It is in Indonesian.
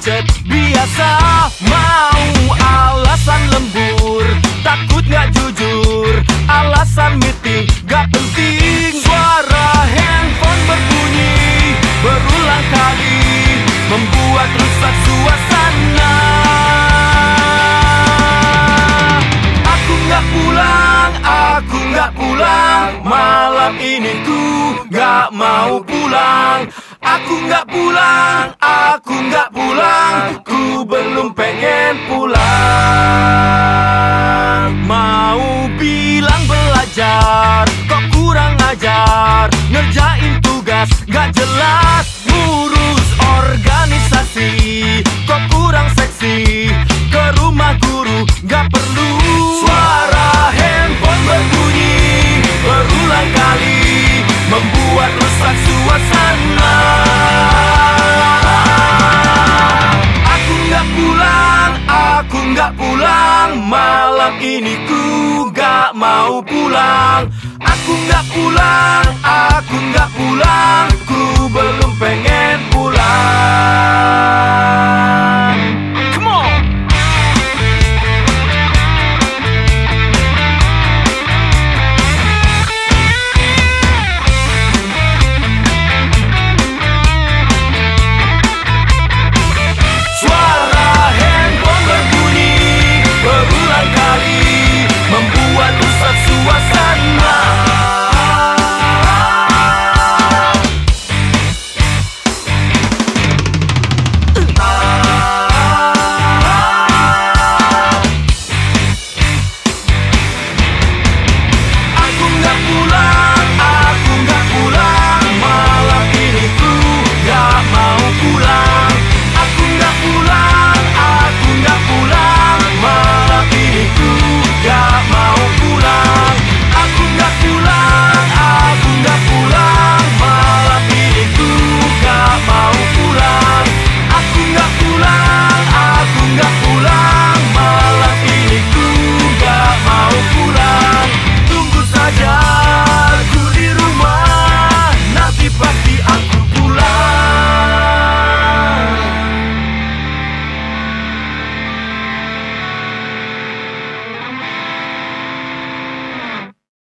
macet biasa. Mau alasan lembur Takut gak jujur. Alasan meeting gak penting. Suara handphone berbunyi Berulang kali Membuat rusak suasana. Aku gak pulang, aku gak pulang. Malam ini ku gak mau pulang. Aku gak pulang, aku gak pulang jelas Ngurus organisasi. Kok kurang seksi? Ke rumah guru gak perlu. Suara handphone berbunyi Berulang kali Membuat rusak suasana. Aku gak pulang, aku gak pulang. Malam ini ku gak mau pulang. Aku gak pulang,